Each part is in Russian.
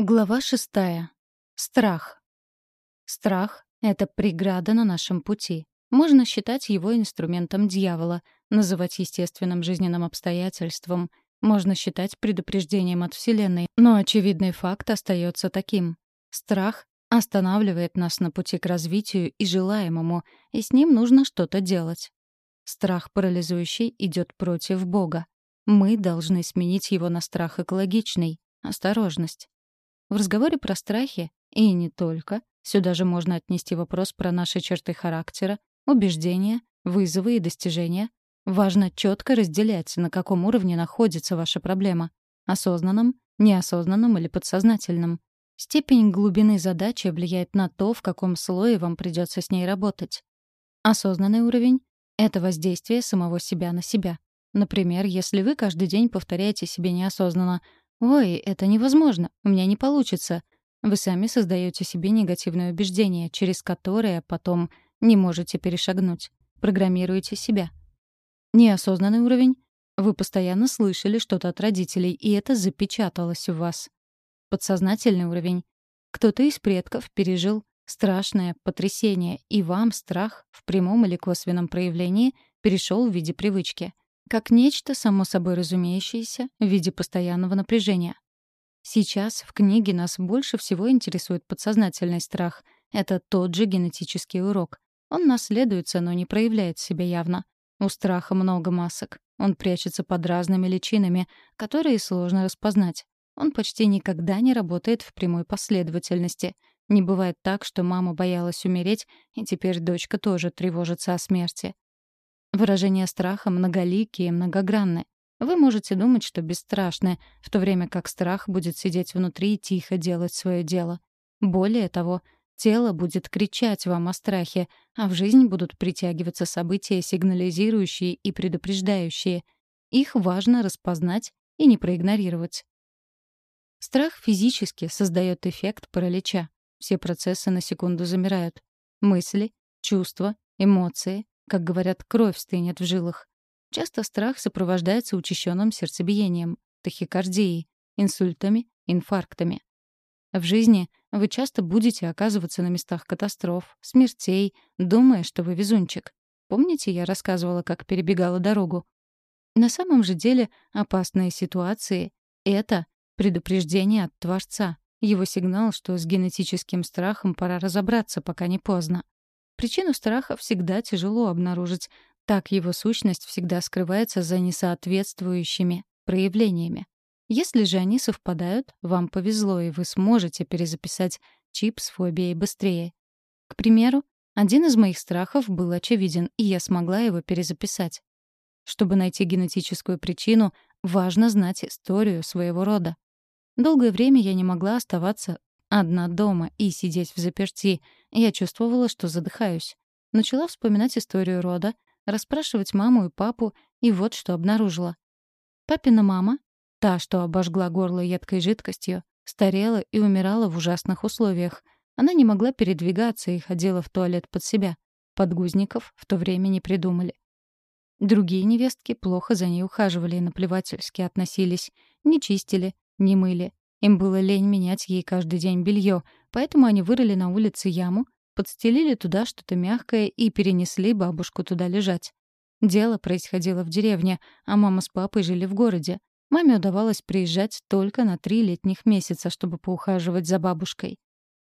Глава шестая. Страх. Страх — это преграда на нашем пути. Можно считать его инструментом дьявола, называть естественным жизненным обстоятельством, можно считать предупреждением от Вселенной, но очевидный факт остается таким. Страх останавливает нас на пути к развитию и желаемому, и с ним нужно что-то делать. Страх парализующий идет против Бога. Мы должны сменить его на страх экологичный — осторожность. В разговоре про страхи, и не только, сюда же можно отнести вопрос про наши черты характера, убеждения, вызовы и достижения. Важно четко разделять, на каком уровне находится ваша проблема — осознанном, неосознанном или подсознательном. Степень глубины задачи влияет на то, в каком слое вам придется с ней работать. Осознанный уровень — это воздействие самого себя на себя. Например, если вы каждый день повторяете себе неосознанно «Ой, это невозможно, у меня не получится». Вы сами создаете себе негативное убеждение, через которое потом не можете перешагнуть. Программируете себя. Неосознанный уровень. Вы постоянно слышали что-то от родителей, и это запечаталось в вас. Подсознательный уровень. Кто-то из предков пережил страшное потрясение, и вам страх в прямом или косвенном проявлении перешел в виде привычки — как нечто само собой разумеющееся в виде постоянного напряжения. Сейчас в книге нас больше всего интересует подсознательный страх. Это тот же генетический урок. Он наследуется, но не проявляет себя явно. У страха много масок. Он прячется под разными личинами, которые сложно распознать. Он почти никогда не работает в прямой последовательности. Не бывает так, что мама боялась умереть, и теперь дочка тоже тревожится о смерти. Выражения страха многоликие и многогранны. Вы можете думать, что бесстрашны, в то время как страх будет сидеть внутри и тихо делать свое дело. Более того, тело будет кричать вам о страхе, а в жизнь будут притягиваться события, сигнализирующие и предупреждающие. Их важно распознать и не проигнорировать. Страх физически создает эффект паралича. Все процессы на секунду замирают. Мысли, чувства, эмоции, как говорят, кровь стынет в жилах. Часто страх сопровождается учащенным сердцебиением, тахикардией, инсультами, инфарктами. В жизни вы часто будете оказываться на местах катастроф, смертей, думая, что вы везунчик. Помните, я рассказывала, как перебегала дорогу? На самом же деле опасные ситуации — это предупреждение от Творца, его сигнал, что с генетическим страхом пора разобраться, пока не поздно. Причину страха всегда тяжело обнаружить, так его сущность всегда скрывается за несоответствующими проявлениями. Если же они совпадают, вам повезло, и вы сможете перезаписать чип с фобией быстрее. К примеру, один из моих страхов был очевиден, и я смогла его перезаписать. Чтобы найти генетическую причину, важно знать историю своего рода. Долгое время я не могла оставаться Одна дома и сидеть в заперти. Я чувствовала, что задыхаюсь. Начала вспоминать историю рода, расспрашивать маму и папу, и вот что обнаружила. Папина мама, та, что обожгла горло едкой жидкостью, старела и умирала в ужасных условиях. Она не могла передвигаться и ходила в туалет под себя. Подгузников в то время не придумали. Другие невестки плохо за ней ухаживали и наплевательски относились. Не чистили, не мыли, им было лень менять ей каждый день белье, поэтому они вырыли на улице яму, подстелили туда что-то мягкое и перенесли бабушку туда лежать. Дело происходило в деревне, а мама с папой жили в городе. Маме удавалось приезжать только на три летних месяца, чтобы поухаживать за бабушкой.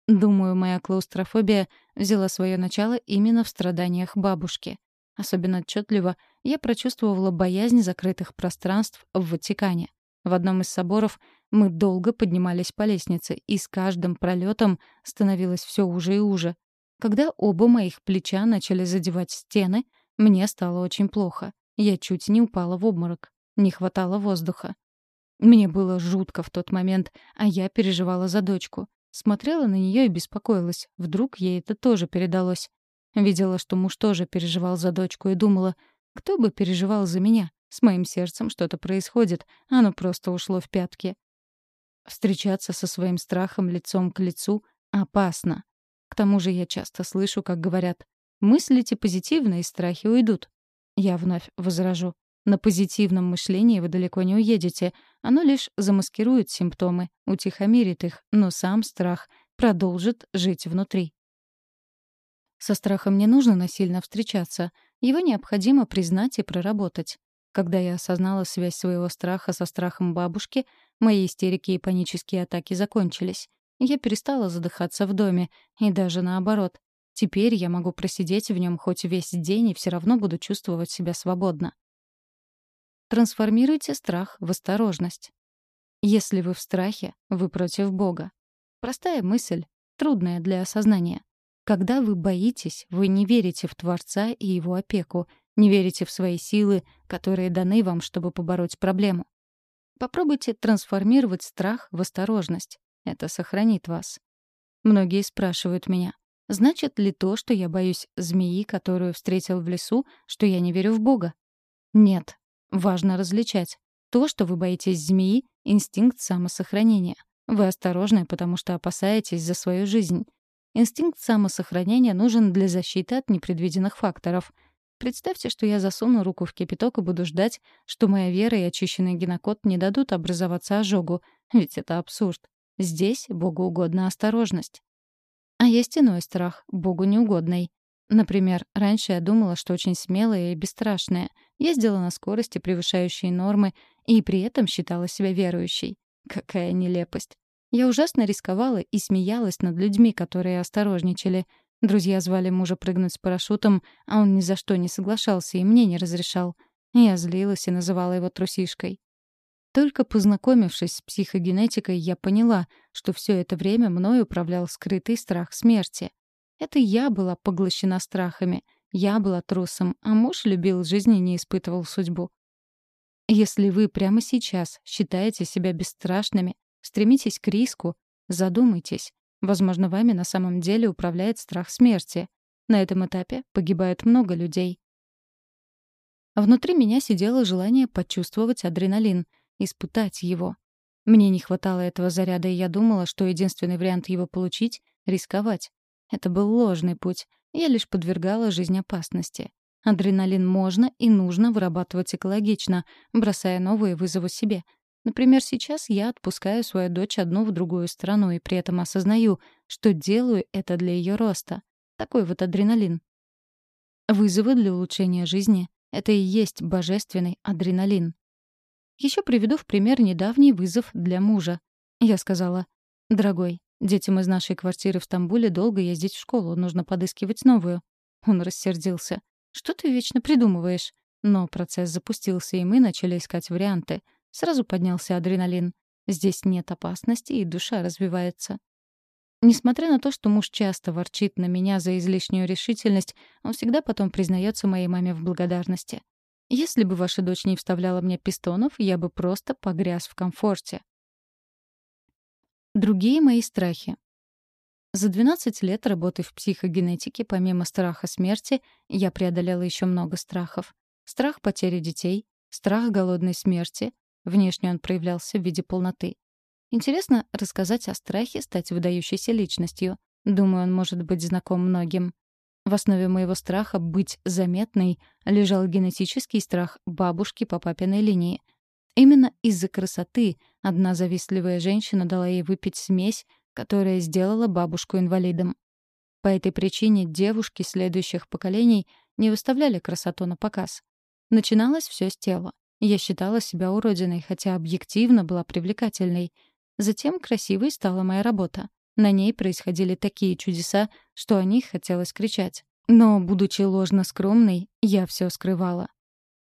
Думаю, моя клаустрофобия взяла свое начало именно в страданиях бабушки. Особенно отчетливо я прочувствовала боязнь закрытых пространств в Ватикане. В одном из соборов мы долго поднимались по лестнице, и с каждым пролетом становилось все уже и уже. Когда оба моих плеча начали задевать стены, мне стало очень плохо. Я чуть не упала в обморок. Не хватало воздуха. Мне было жутко в тот момент, а я переживала за дочку. Смотрела на нее и беспокоилась. Вдруг ей это тоже передалось. Видела, что муж тоже переживал за дочку и думала, кто бы переживал за меня? С моим сердцем что-то происходит, оно просто ушло в пятки. Встречаться со своим страхом лицом к лицу опасно. К тому же я часто слышу, как говорят «мыслите позитивно, и страхи уйдут». Я вновь возражу. На позитивном мышлении вы далеко не уедете. Оно лишь замаскирует симптомы, утихомирит их, но сам страх продолжит жить внутри. Со страхом не нужно насильно встречаться. Его необходимо признать и проработать. Когда я осознала связь своего страха со страхом бабушки, мои истерики и панические атаки закончились. Я перестала задыхаться в доме, и даже наоборот. Теперь я могу просидеть в нем хоть весь день и все равно буду чувствовать себя свободно. Трансформируйте страх в осторожность. Если вы в страхе, вы против Бога. Простая мысль, трудная для осознания. Когда вы боитесь, вы не верите в Творца и его опеку, не верите в свои силы, которые даны вам, чтобы побороть проблему. Попробуйте трансформировать страх в осторожность. Это сохранит вас. Многие спрашивают меня, значит ли то, что я боюсь змеи, которую встретил в лесу, что я не верю в Бога? Нет. Важно различать. То, что вы боитесь змеи — инстинкт самосохранения. Вы осторожны, потому что опасаетесь за свою жизнь. Инстинкт самосохранения нужен для защиты от непредвиденных факторов. Представьте, что я засуну руку в кипяток и буду ждать, что моя вера и очищенный генокод не дадут образоваться ожогу, ведь это абсурд. Здесь Богу угодна осторожность. А есть иной страх, Богу неугодный. Например, раньше я думала, что очень смелая и бесстрашная, ездила на скорости, превышающей нормы, и при этом считала себя верующей. Какая нелепость. Я ужасно рисковала и смеялась над людьми, которые осторожничали. Друзья звали мужа прыгнуть с парашютом, а он ни за что не соглашался и мне не разрешал. Я злилась и называла его трусишкой. Только познакомившись с психогенетикой, я поняла, что все это время мной управлял скрытый страх смерти. Это я была поглощена страхами. Я была трусом, а муж любил жизнь и не испытывал судьбу. Если вы прямо сейчас считаете себя бесстрашными, стремитесь к риску, задумайтесь. Возможно, вами на самом деле управляет страх смерти. На этом этапе погибает много людей. Внутри меня сидело желание почувствовать адреналин, испытать его. Мне не хватало этого заряда, и я думала, что единственный вариант его получить — рисковать. Это был ложный путь. Я лишь подвергала жизнь опасности. Адреналин можно и нужно вырабатывать экологично, бросая новые вызовы себе. Например, сейчас я отпускаю свою дочь одну в другую страну и при этом осознаю, что делаю это для ее роста. Такой вот адреналин. Вызовы для улучшения жизни — это и есть божественный адреналин. Еще приведу в пример недавний вызов для мужа. Я сказала, «Дорогой, детям из нашей квартиры в Стамбуле долго ездить в школу, нужно подыскивать новую». Он рассердился. Что ты вечно придумываешь? Но процесс запустился, и мы начали искать варианты. Сразу поднялся адреналин. Здесь нет опасности, и душа развивается. Несмотря на то, что муж часто ворчит на меня за излишнюю решительность, он всегда потом признается моей маме в благодарности. Если бы ваша дочь не вставляла мне пистонов, я бы просто погряз в комфорте. Другие мои страхи. За 12 лет работы в психогенетике, помимо страха смерти, я преодолела еще много страхов. Страх потери детей, страх голодной смерти. Внешне он проявлялся в виде полноты. Интересно рассказать о страхе стать выдающейся личностью. Думаю, он может быть знаком многим. В основе моего страха быть заметной лежал генетический страх бабушки по папиной линии. Именно из-за красоты одна завистливая женщина дала ей выпить смесь, которая сделала бабушку инвалидом. По этой причине девушки следующих поколений не выставляли красоту на показ. Начиналось все с тела. Я считала себя уродиной, хотя объективно была привлекательной. Затем красивой стала моя работа. На ней происходили такие чудеса, что о них хотелось кричать. Но, будучи ложно скромной, я все скрывала.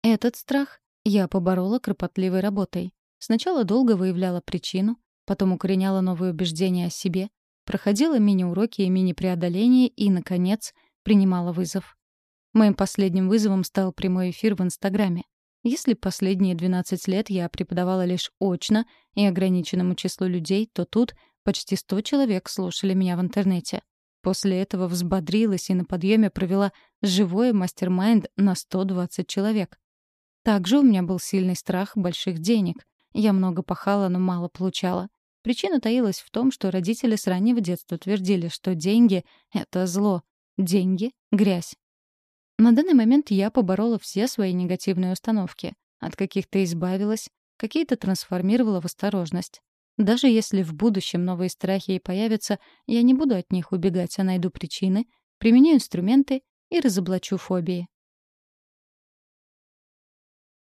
Этот страх я поборола кропотливой работой. Сначала долго выявляла причину, потом укореняла новые убеждения о себе, проходила мини-уроки и мини-преодоления и, наконец, принимала вызов. Моим последним вызовом стал прямой эфир в Инстаграме. Если последние 12 лет я преподавала лишь очно и ограниченному числу людей, то тут почти 100 человек слушали меня в интернете. После этого взбодрилась и на подъеме провела живой мастер-майнд на 120 человек. Также у меня был сильный страх больших денег. Я много пахала, но мало получала. Причина таилась в том, что родители с раннего детства твердили, что деньги — это зло, деньги — грязь. На данный момент я поборола все свои негативные установки. От каких-то избавилась, какие-то трансформировала в осторожность. Даже если в будущем новые страхи и появятся, я не буду от них убегать, а найду причины, применю инструменты и разоблачу фобии.